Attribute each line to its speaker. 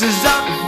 Speaker 1: This is up